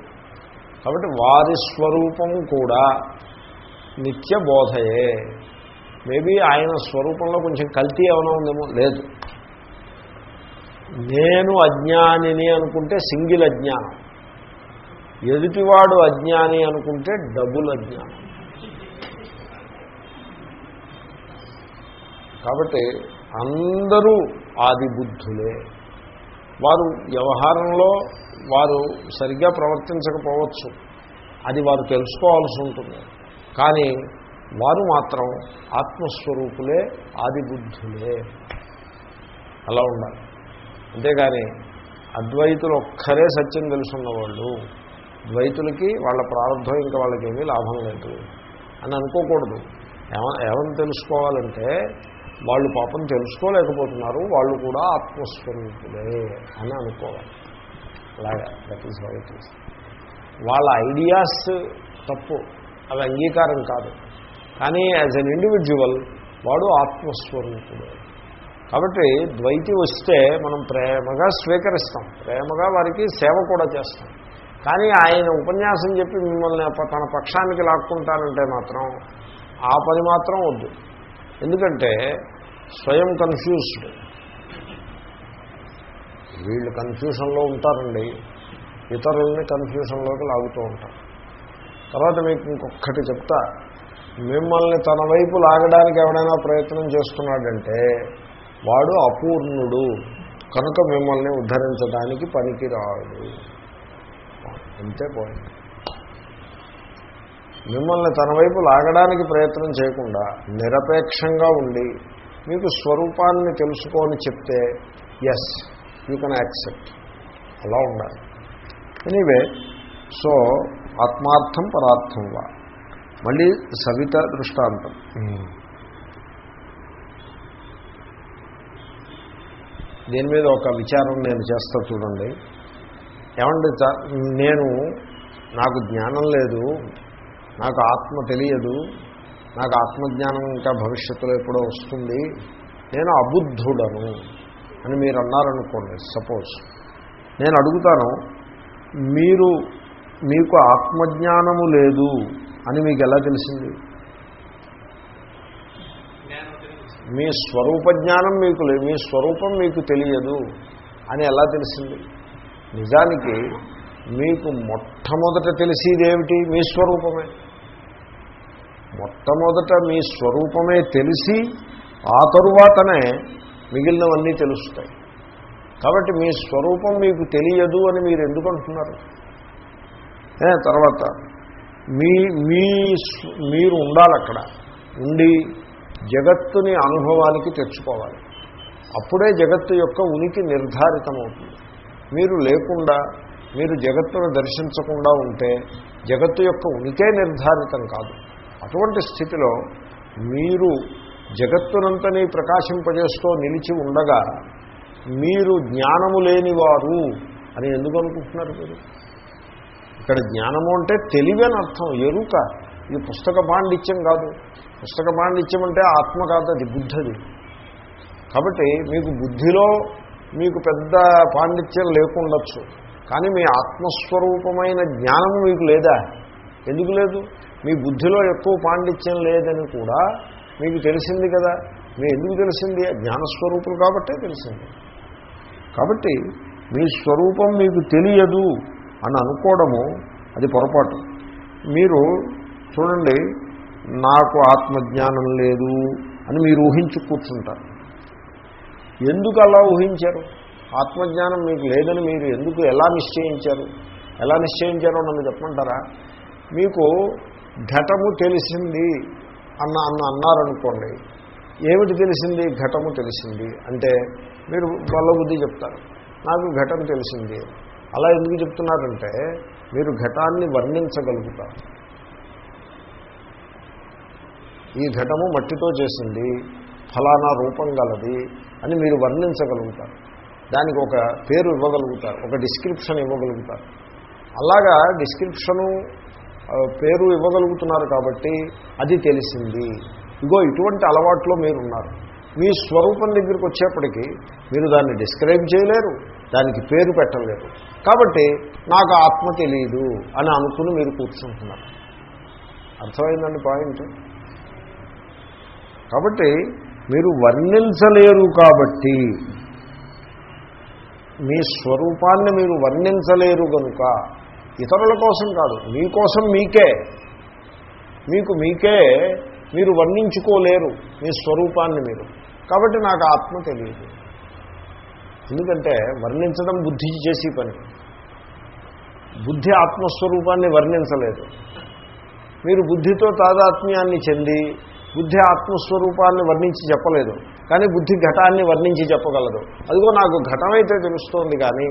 కాబట్టి వారి స్వరూపం కూడా నిత్య బోధయే. మేబీ ఆయన స్వరూపంలో కొంచెం కల్తీ ఏమైనా ఉందేమో లేదు. నేను అజ్ఞానిని అనుకుంటే సింగిల్ అజ్ఞానం. ఎదుటివాడు అజ్ఞాని అనుకుంటే డబుల్ అజ్ఞానం. కాబట్టి అందరూ ఆది బుద్ధులే. వారు వ్యవహారంలో వారు సరిగ్గా ప్రవర్తించకపోవచ్చు. అది వారు తెలుసుకోవాల్సి ఉంటుంది. కానీ వారు మాత్రం ఆత్మస్వరూపులే ఆదిబుద్ధులే అలా ఉండాలి. అంతేగాని అద్వైతులు ఒక్కరే సత్యం తెలుసున్న వాళ్ళు ద్వైతులకి వాళ్ళ ప్రారంభం ఇంకా వాళ్ళకి ఏమీ లాభం లేదు అని అనుకోకూడదు. ఏమ ఏమని తెలుసుకోవాలంటే వాళ్ళు పాపం తెలుసుకోలేకపోతున్నారు వాళ్ళు కూడా ఆత్మస్వరూపులే అని అనుకోవాలి. అలాగా దట్ ఈస్ వైట్ ఈస్ వాళ్ళ ఐడియాస్ తప్పు అవి అంగీకారం కాదు. కానీ యాజ్ అన్ ఇండివిజువల్ వాడు ఆత్మస్వరూపుడు. కాబట్టి ద్వైతి వస్తే మనం ప్రేమగా స్వీకరిస్తాం. ప్రేమగా వారికి సేవ కూడా చేస్తాం. కానీ ఆయన ఉపన్యాసం చెప్పి మిమ్మల్ని తన పక్షానికి లాక్కుంటానంటే మాత్రం ఆ పని మాత్రం వద్దు. ఎందుకంటే స్వయం కన్ఫ్యూజ్డ్. వీళ్ళు కన్ఫ్యూషన్లో ఉంటారండి. ఇతరుల్ని కన్ఫ్యూషన్లోకి లాగుతూ ఉంటారు తర్వాత మీకు ఇంకొకటి చెప్తా. మిమ్మల్ని తన వైపు లాగడానికి ఎవడైనా ప్రయత్నం చేస్తున్నాడంటే వాడు అపూర్ణుడు. కనుక మిమ్మల్ని ఉద్ధరించడానికి పనికిరాడు. అంతే పోయింది మిమ్మల్ని తన వైపు లాగడానికి ప్రయత్నం చేయకుండా నిరపేక్షంగా ఉండి మీకు స్వరూపాన్ని తెలుసుకోని చెప్తే ఎస్ యూ కెన్ యాక్సెప్ట్ అలా ఉండాలి. ఎనీవే సో ఆత్మార్థం పరార్థం వా. మళ్ళీ సవిత దృష్టాంతం. దీని మీద ఒక విచారం నేను చేస్తా చూడండి. ఏమండి నేను నాకు జ్ఞానం లేదు. నాకు ఆత్మ తెలియదు నాకు ఆత్మజ్ఞానం ఇంకా భవిష్యత్తులో ఎప్పుడో వస్తుంది నేను అబుద్ధుడను అని మీరు అన్నారనుకోండి సపోజ్ నేను అడుగుతాను మీరు మీకు ఆత్మజ్ఞానము లేదు అని మీకు ఎలా తెలిసింది? మీ స్వరూప జ్ఞానం మీకు లేదు మీ స్వరూపం మీకు తెలియదు అని ఎలా తెలిసింది? నిజానికి మీకు మొట్టమొదట తెలిసేదేమిటి? మీ స్వరూపమే. మొట్టమొదట మీ స్వరూపమే తెలిసి ఆ తరువాతనే మిగిలినవన్నీ తెలుస్తాయి. కాబట్టి మీ స్వరూపం మీకు తెలియదు అని మీరు ఎందుకు అంటున్నారు? తర్వాత మీ మీ మీరు ఉండాలి అక్కడ ఉండి జగత్తుని అనుభవానికి తెచ్చుకోవాలి. అప్పుడే జగత్తు యొక్క ఉనికి నిర్ధారితమవుతుంది. మీరు లేకుండా మీరు జగత్తును దర్శించకుండా ఉంటే జగత్తు యొక్క ఉనికే నిర్ధారితం కాదు. అటువంటి స్థితిలో మీరు జగత్తునంతని ప్రకాశింపజేస్తూ నిలిచి ఉండగా మీరు జ్ఞానము లేనివారు అని ఎందుకు అనుకుంటున్నారు మీరు? ఇక్కడ జ్ఞానము అంటే తెలివని అర్థం ఎరుక. ఇది పుస్తక పాండిత్యం కాదు. పుస్తక పాండిత్యం అంటే ఆత్మ కాదు అది బుద్ధది. కాబట్టి మీకు బుద్ధిలో మీకు పెద్ద పాండిత్యం లేకుండొచ్చు. కానీ మీ ఆత్మస్వరూపమైన జ్ఞానము మీకు లేదా? ఎందుకు లేదు? మీ బుద్ధిలో ఎక్కువ పాండిత్యం లేదని కూడా మీకు తెలిసింది కదా. మీ ఎందుకు తెలిసింది? జ్ఞానస్వరూపులు కాబట్టే తెలిసింది. కాబట్టి మీ స్వరూపం మీకు తెలియదు అని అనుకోవడము అది పొరపాటు. మీరు చూడండి నాకు ఆత్మజ్ఞానం లేదు అని మీరు ఊహించు కూర్చుంటారు. ఎందుకు అలా ఊహించారు? ఆత్మజ్ఞానం మీకు లేదని మీరు ఎందుకు ఎలా నిశ్చయించారు? ఎలా నిశ్చయించారో నన్ను చెప్పమంటారా? మీకు ఘటము తెలిసింది అన్న అన్న అన్నారనుకోండి. ఏమిటి తెలిసింది? ఘటము తెలిసింది. అంటే మీరు వాళ్ళ బుద్ధి చెప్తారు. నాకు ఘటం తెలిసింది. అలా ఎందుకు చెప్తున్నారంటే మీరు ఘటాన్ని వర్ణించగలుగుతారు. ఈ ఘటము మట్టితో చేసింది ఫలానా రూపం గలది అని మీరు వర్ణించగలుగుతారు. దానికి ఒక పేరు ఇవ్వగలుగుతారు ఒక డిస్క్రిప్షన్ ఇవ్వగలుగుతారు. అలాగా డిస్క్రిప్షను పేరు ఇవ్వగలుగుతున్నారు కాబట్టి అది తెలిసింది. ఇగో ఇటువంటి అలవాట్లో మీరున్నారు. మీ స్వరూపం దగ్గరికి వచ్చేప్పటికీ మీరు దాన్ని డిస్క్రైబ్ చేయలేరు దానికి పేరు పెట్టలేరు. కాబట్టి నాకు ఆత్మ తెలియదు అని అనుకుని మీరు కూర్చుంటున్నారు. అర్థమైందండి పాయింట్? కాబట్టి మీరు వర్ణించలేరు కాబట్టి మీ స్వరూపాన్ని మీరు వర్ణించలేరు కనుక ఇతరుల కోసం కాదు మీకోసం మీకే. మీకు మీకే మీరు వర్ణించుకోలేరు మీ స్వరూపాన్ని మీరు. కాబట్టి నాకు ఆత్మ తెలియదు. ఎందుకంటే వర్ణించడం బుద్ధి చేసి పని. బుద్ధి ఆత్మస్వరూపాన్ని వర్ణించలేదు. మీరు బుద్ధితో తాదాత్మ్యాన్ని చెంది బుద్ధి ఆత్మస్వరూపాన్ని వర్ణించి చెప్పలేదు కానీ బుద్ధి ఘటాన్ని వర్ణించి చెప్పగలదు. అదిగో నాకు ఘటమైతే తెలుస్తోంది కానీ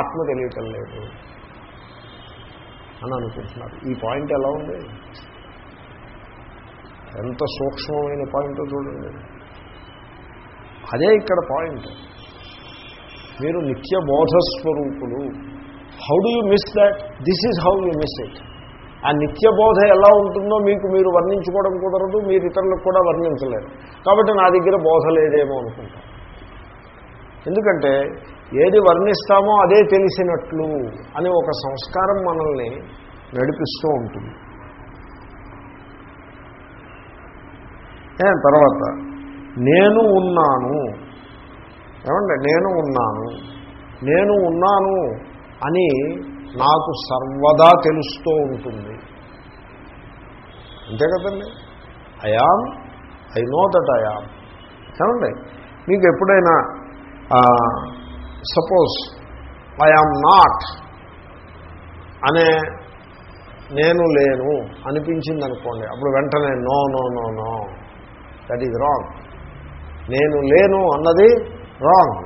ఆత్మ తెలియటం లేదు అని అనుకుంటున్నారు. ఈ పాయింట్ ఎలా ఉంది? ఎంత సూక్ష్మమైన పాయింట్ చూడండి. అదే ఇక్కడ పాయింట్. మీరు నిత్య బోధస్వరూపులు. How do you miss that this is how you miss it ఆ నిత్య బోధ ఎలా ఉంటుందో మీకు మీరు వర్ణించుకోవడం కుదరదు మీరు ఇతరులకు కూడా వర్ణించలేరు. కాబట్టి నా దగ్గర బోధ లేదేమో అనుకుంటాం. ఎందుకంటే ఏది వర్ణిస్తామో అదే తెలిసినట్లు అని ఒక సంస్కారం మనల్ని నడిపిస్తూ ఉంటుంది. తర్వాత? నేను ఉన్నాను. ఏమండి నేను ఉన్నాను. నేను ఉన్నాను అని నాకు సర్వదా తెలుస్తూ ఉంటుంది. అంతే కదండి? I am I know that I am ఏమండి? మీకు ఎప్పుడైనా సపోజ్ ఐ నాట్ అనే నేను లేను అనిపించింది అనుకోండి అప్పుడు వెంటనే no no no no that is wrong నేను లేను అన్నది రాంగ్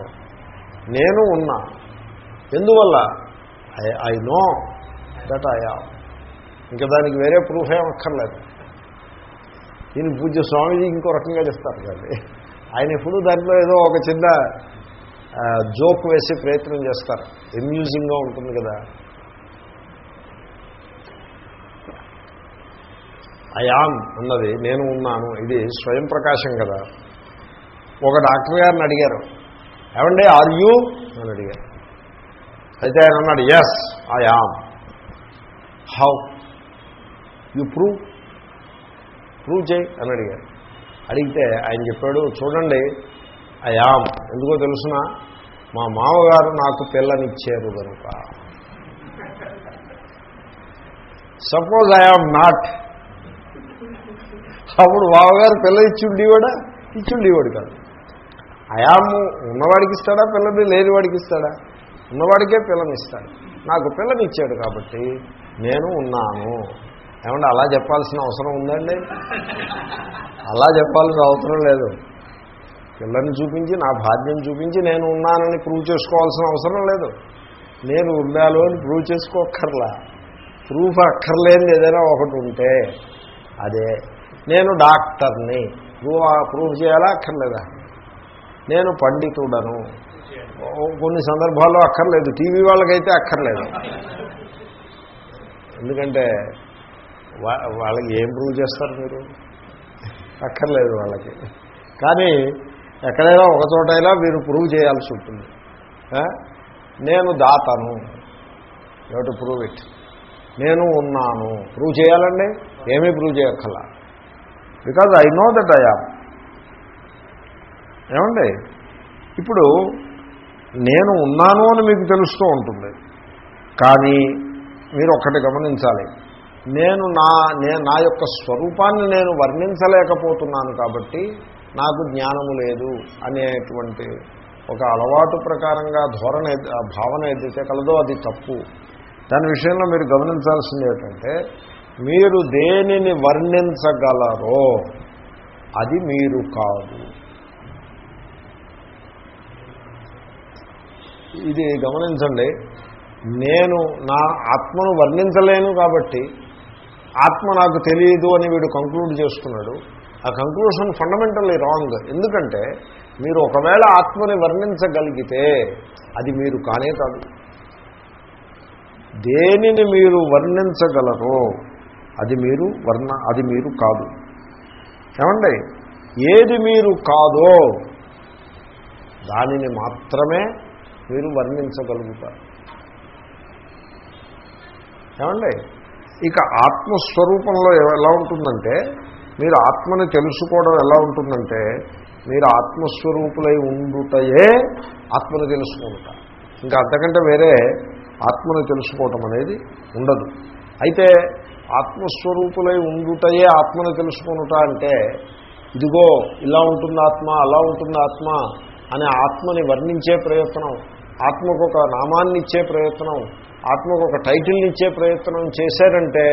నేను ఉన్నా. ఎందువల్ల? I I know that I am ఇంకా దానికి వేరే ప్రూఫ్ ఏం అక్కర్లేదు. దీని పూజ్య స్వామీజీ ఇంకో రకంగా చెప్తారు కానీ ఆయన ఎప్పుడు దాంట్లో ఏదో ఒక చిన్న జోక్ వేసి ప్రయత్నం చేస్తారు. ఎమ్యూజింగ్గా ఉంటుంది కదా. అయాం అన్నది నేను ఉన్నాను. ఇది స్వయం ప్రకాశం కదా. ఒక డాక్టర్ గారిని అడిగారు. ఏమండి ఆర్ యూ అని అడిగారు. అయితే ఆయన అన్నాడు yes I am how you prove prove చేయి అని అడిగారు అడిగితే ఆయన చెప్పాడు చూడండి ఐ ఆమ్ ఎందుకో తెలుసిన మా మామగారు నాకు పిల్లనిచ్చారు కనుక సపోజ్ ఐ ఆమ్ నాట్ అప్పుడు మామగారు పిల్ల ఇచ్చిండేవాడా ఇచ్చిండేవాడు కాదు. అయాము ఉన్నవాడికి ఇస్తాడా పిల్లని లేనివాడికి ఇస్తాడా? ఉన్నవాడికే పిల్లనిస్తాడు. నాకు పిల్లనిచ్చాడు కాబట్టి నేను ఉన్నాను. ఏమంటే అలా చెప్పాల్సిన అవసరం ఉందండి? అలా చెప్పాల్సిన అవసరం లేదు. పిల్లని చూపించి నా భాగ్యం చూపించి నేను ఉన్నానని ప్రూవ్ చేసుకోవాల్సిన అవసరం లేదు. నేను ఉన్నాను అని ప్రూవ్ చేసుకోక్కర్లా. ప్రూఫ్ అక్కర్లేదు ఏదైనా ఒకటి ఉంటే అదే. నేను డాక్టర్ని. ప్రూవ్ ప్రూఫ్ చేయాలా? అక్కర్లేదా? నేను పండితుడను. కొన్ని సందర్భాల్లో అక్కర్లేదు. టీవీ వాళ్ళకైతే అక్కర్లేదు. ఎందుకంటే వా- వాళ్ళకి ఏం ప్రూవ్ చేస్తారు మీరు? అక్కర్లేదు వాళ్ళకి. కానీ ఎక్కడైనా ఒకచోటైనా మీరు ప్రూవ్ చేయాల్సి ఉంటుంది. నేను దాతను. To prove it? నేను ఉన్నాను. ప్రూవ్ చేయాలండి? ఏమీ prove చేయక్కర్లా. Because I know that I am. ఏమండి? ఇప్పుడు నేను ఉన్నాను అని మీకు తెలుస్తూ ఉంటుంది. కానీ మీరు ఒక్కటి గమనించాలి. నేను నా నే నా యొక్క స్వరూపాన్ని నేను వర్ణించలేకపోతున్నాను కాబట్టి నాకు జ్ఞానము లేదు అనేటువంటి ఒక అలవాటు ప్రకారంగా ధోరణ ఆ భావన ఏదైతే కలదో అది తప్పు. దాని విషయంలో మీరు గమనించాల్సింది ఏంటంటే మీరు దేనిని వర్ణించగలరో అది మీరు కాదు. ఇది గమనించండి నేను నా ఆత్మను వర్ణించలేను కాబట్టి ఆత్మ నాకు తెలియదు అని వీడు కంక్లూడ్ చేస్తున్నాడు. ఆ కంక్లూషన్ ఫండమెంటల్లీ రాంగ్ ఎందుకంటే మీరు ఒకవేళ ఆత్మని వర్ణించగలిగితే అది మీరు కానే కాదు. దేనిని మీరు వర్ణించగలరో అది మీరు వర్ణ అది మీరు కాదు. ఏమండి? ఏది మీరు కాదో దానిని మాత్రమే మీరు వర్ణించగలుగుతారు. ఏమండి? ఇక ఆత్మస్వరూపంలో ఎలా ఉంటుందంటే మీరు ఆత్మని తెలుసుకోవడం ఎలా ఉంటుందంటే మీరు ఆత్మస్వరూపులై ఉండుటయే ఆత్మను తెలుసుకుంటారు ఇంకా అంతకంటే వేరే ఆత్మను తెలుసుకోవటం అనేది ఉండదు. అయితే ఆత్మస్వరూపులై ఉండుటయే ఆత్మను తెలుసుకునుట అంటే ఇదిగో ఇలా ఉంటుంది ఆత్మ అలా ఉంటుంది ఆత్మ అనే ఆత్మని వర్ణించే ప్రయత్నం ఆత్మకు ఒక నామాన్ని ఇచ్చే ప్రయత్నం ఆత్మకు ఒక టైటిల్ని ఇచ్చే ప్రయత్నం చేశారంటే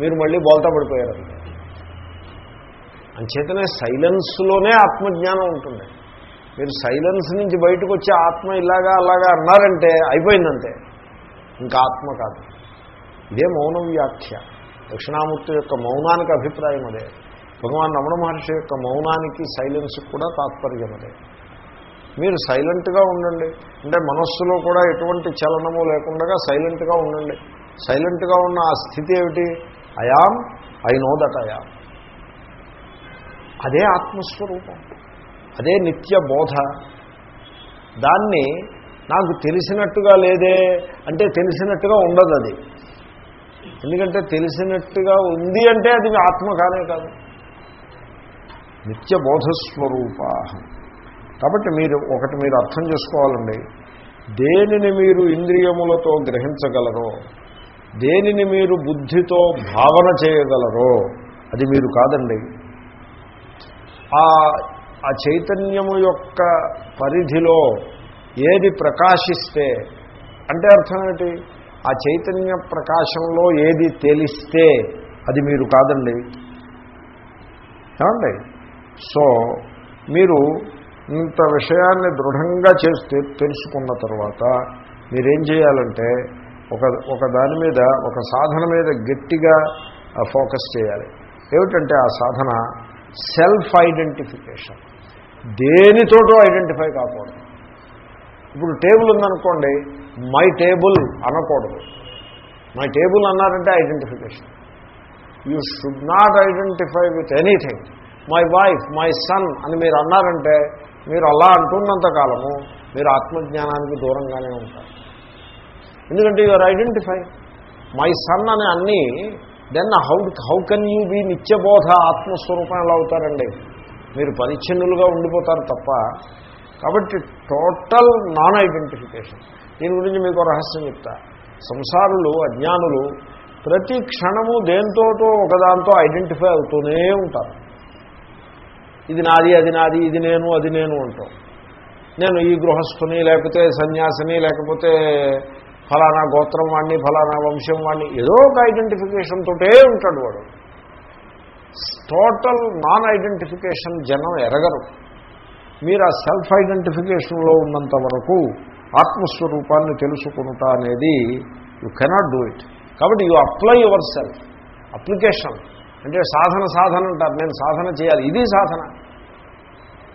మీరు మళ్ళీ బోల్తా పడిపోయారంటే అంచేతనే సైలెన్స్లోనే ఆత్మజ్ఞానం ఉంటుంది. మీరు సైలెన్స్ నుంచి బయటకు వచ్చి ఆత్మ ఇలాగా అలాగా అన్నారంటే అయిపోయిందంతే. ఇంకా ఆత్మ కాదు. ఇదే మౌన వ్యాఖ్య. దక్షిణామూర్తి యొక్క మౌనానికి అభిప్రాయం అదే. భగవాన్ రమణ మహర్షి యొక్క మౌనానికి సైలెన్స్ కూడా తాత్పర్యం అదే. మీరు సైలెంట్గా ఉండండి. అంటే మనస్సులో కూడా ఎటువంటి చలనము లేకుండా సైలెంట్గా ఉండండి. సైలెంట్గా ఉన్న ఆ స్థితి ఏమిటి? I'm I know that I'm అదే ఆత్మస్వరూపం. అదే నిత్య బోధ. దాన్ని నాకు తెలిసినట్టుగా లేదే అంటే తెలిసినట్టుగా ఉండదు అది. ఎందుకంటే తెలిసినట్టుగా ఉంది అంటే అది ఆత్మ కానే కాదు. నిత్య బోధస్వరూపాహం. కాబట్టి మీరు ఒకటి మీరు అర్థం చేసుకోవాలండి. దేనిని మీరు ఇంద్రియములతో గ్రహించగలరో దేనిని మీరు బుద్ధితో భావన చేయగలరో అది మీరు కాదండి. ఆ ఆ చైతన్యము యొక్క పరిధిలో ఏది ప్రకాశిస్తే అంటే అర్థం ఏంటి ఆ చైతన్య ప్రకాశంలో ఏది తెలిస్తే అది మీరు కాదండి. ఏమండి? సో మీరు ఇంత విషయాన్ని దృఢంగా చేస్తే తెలుసుకున్న తర్వాత మీరేం చేయాలంటే ఒక ఒక దాని మీద ఒక సాధన మీద గట్టిగా ఫోకస్ చేయాలి. ఏమిటంటే ఆ సాధన సెల్ఫ్ ఐడెంటిఫికేషన్. దేనితోటో ఐడెంటిఫై కాకూడదు. ఇప్పుడు టేబుల్ ఉందనుకోండి మై టేబుల్ అనకూడదు. మై టేబుల్ అన్నారంటే identification. You should not identify with anything. My wife my son అని మీరు అన్నారంటే మీరు అలా అంటున్నంత కాలము మీరు ఆత్మజ్ఞానానికి దూరంగానే ఉంటారు. ఎందుకంటే యూఆర్ ఐడెంటిఫై మై సన్ అని అన్నీ then how how can you be నిత్యబోధ ఆత్మస్వరూపం ఎలా అవుతారండి? మీరు పరిచ్ఛిన్నులుగా ఉండిపోతారు తప్ప కాబట్టి టోటల్ నాన్ ఐడెంటిఫికేషన్ దీని గురించి మీకు రహస్యం చెప్తా. సంసారులు అజ్ఞానులు ప్రతి క్షణము దేంతోటో ఒకదాంతో ఐడెంటిఫై అవుతూనే ఉంటారు. ఇది నాది అది నాది ఇది నేను అది నేను అంటాం. నేను ఈ గృహస్థుని లేకపోతే సన్యాసిని లేకపోతే ఫలానా గోత్రం వాడిని ఫలానా వంశం వాడిని ఏదో ఒక ఐడెంటిఫికేషన్ తోటే ఉంటాడు వాడు. టోటల్ నాన్ ఐడెంటిఫికేషన్ జనం ఎరగరు. మీరు ఆ సెల్ఫ్ ఐడెంటిఫికేషన్లో ఉన్నంత వరకు ఆత్మస్వరూపాన్ని తెలుసుకుంటా అనేది యు కెనాట్ డూ ఇట్ కాబట్టి you apply your self application అంటే సాధన సాధన అంటారు. నేను సాధన చేయాలి. ఇది సాధన.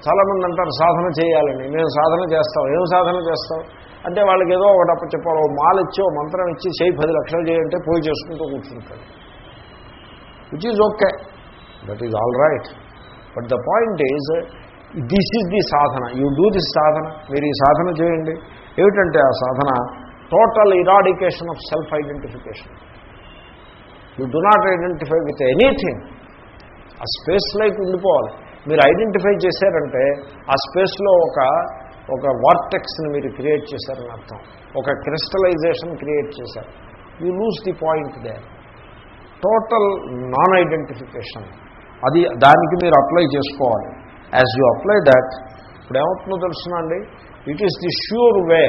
చాలామంది అంటారు సాధన చేయాలని. మేము సాధన చేస్తాం ఏం సాధన చేస్తాం అంటే వాళ్ళకి ఏదో ఒకటి అప్ప చెప్పాలి. ఓ మాల ఇచ్చి ఓ మంత్రం ఇచ్చి చేయి పది లక్షలు చేయంటే పోయి చేసుకుంటూ కూర్చుంటాడు. Which is okay that is all right but the point is this is the sadhana. You do this sadhana. మీరు ఈ సాధన చేయండి. ఏమిటంటే ఆ సాధన? Total eradication of self identification you do not identify with anything ఆ స్పేస్ లైక్ ఉండిపోవాలి. మీరు identify చేశారంటే ఆ స్పేస్లో ఒక ఒక వార్టెక్స్ని మీరు క్రియేట్ చేశారని అర్థం. ఒక క్రిస్టలైజేషన్ క్రియేట్ చేశారు. You lose the point the total non identification అది దానికి మీరు అప్లై చేసుకోవాలి. యాజ్ యూ అప్లై దాట్ ఇప్పుడు ఏమవుతుందో తెలుసునండి it is the sure way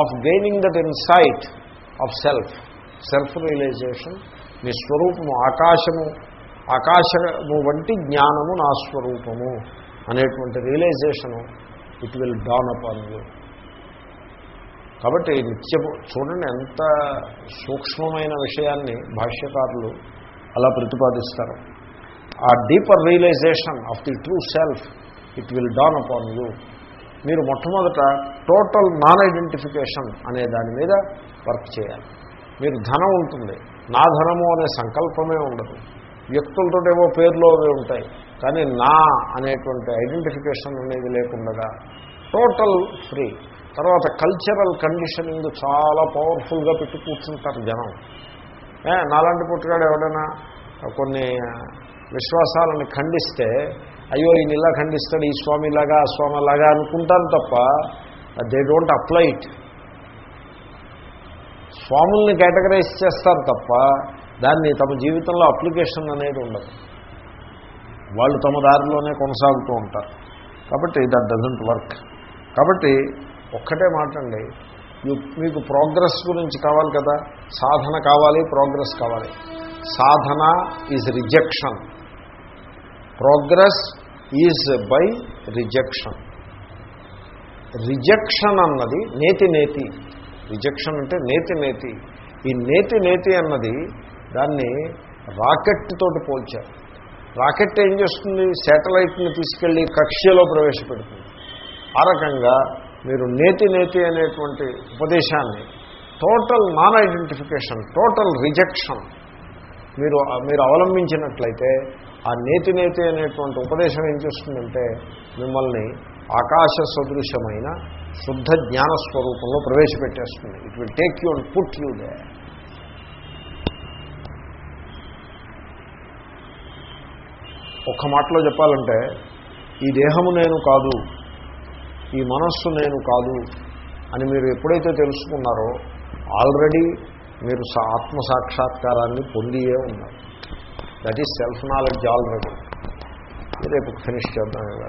of gaining that insight of self self realization మీ స్వరూపము ఆకాశము ఆకాశము వంటి జ్ఞానము నా స్వరూపము అనేటువంటి realization it will dawn up on you. కాబట్టి నిత్యము చూడండి ఎంత సూక్ష్మమైన విషయాన్ని భాష్యకారులు అలా ప్రతిపాదిస్తారు. ఆ deeper realization of the true self it will dawn up you మీరు మొట్టమొదట టోటల్ నాన్ ఐడెంటిఫికేషన్ అనే దాని మీద వర్క్ చేయాలి. మీరు ధనం ఉంటుంది. నా ధనము అనే సంకల్పమే ఉండదు. వ్యక్తులతో ఏవో పేర్లు అవి ఉంటాయి. కానీ నా అనేటువంటి ఐడెంటిఫికేషన్ అనేది లేకుండా టోటల్ ఫ్రీ. తర్వాత కల్చరల్ కండిషనింగ్ చాలా పవర్ఫుల్గా పెట్టి కూర్చుంటారు జనం. నాలాంటి పుట్టుగాడు ఎవడైనా కొన్ని విశ్వాసాలను ఖండిస్తే అయ్యో ఈయన ఇలా ఖండిస్తాడు ఈ స్వామి ఇలాగా ఆ స్వామి అలాగా అనుకుంటాను తప్ప దే డోంట్ అప్లై ఇట్ స్వాముల్ని కేటగరైజ్ చేస్తారు తప్ప దాన్ని తమ జీవితంలో అప్లికేషన్ అనేది ఉండదు. వాళ్ళు తమ దారిలోనే కొనసాగుతూ ఉంటారు. కాబట్టి దట్ డజంట్ వర్క్ కాబట్టి ఒక్కటే మాట అండి. మీకు ప్రోగ్రెస్ గురించి కావాలి కదా? సాధన కావాలి ప్రోగ్రెస్ కావాలి. Sadhana is rejection progress is by rejection rejection అన్నది నేతి నేతి. రిజెక్షన్ అంటే నేతి నేతి. ఈ నేతి నేతి అన్నది దాన్ని రాకెట్ తోటి పోల్చారు. రాకెట్ ఏం చేస్తుంది? శాటిలైట్ని తీసుకెళ్ళి కక్ష్యలో ప్రవేశపెడుతుంది. ఆ రకంగా మీరు నేతి నేతి అనేటువంటి ఉపదేశాన్ని total non identification total rejection మీరు మీరు అవలంబించినట్లయితే ఆ నేతి నేతి అనేటువంటి ఉపదేశం ఏం చేస్తుందంటే మిమ్మల్ని ఆకాశ సదృశమైన శుద్ధ జ్ఞాన స్వరూపంలో ప్రవేశపెట్టేస్తుంది. It will take you and put you there ఒక్క మాటలో చెప్పాలంటే ఈ దేహము నేను కాదు ఈ మనస్సు నేను కాదు అని మీరు ఎప్పుడైతే తెలుసుకున్నారో ఆల్రెడీ మీరు ఆత్మ సాక్షాత్కారాన్ని పొందియే ఉన్నారు. That is self knowledge already రేపు ఫినిష్ చేద్దాం కదా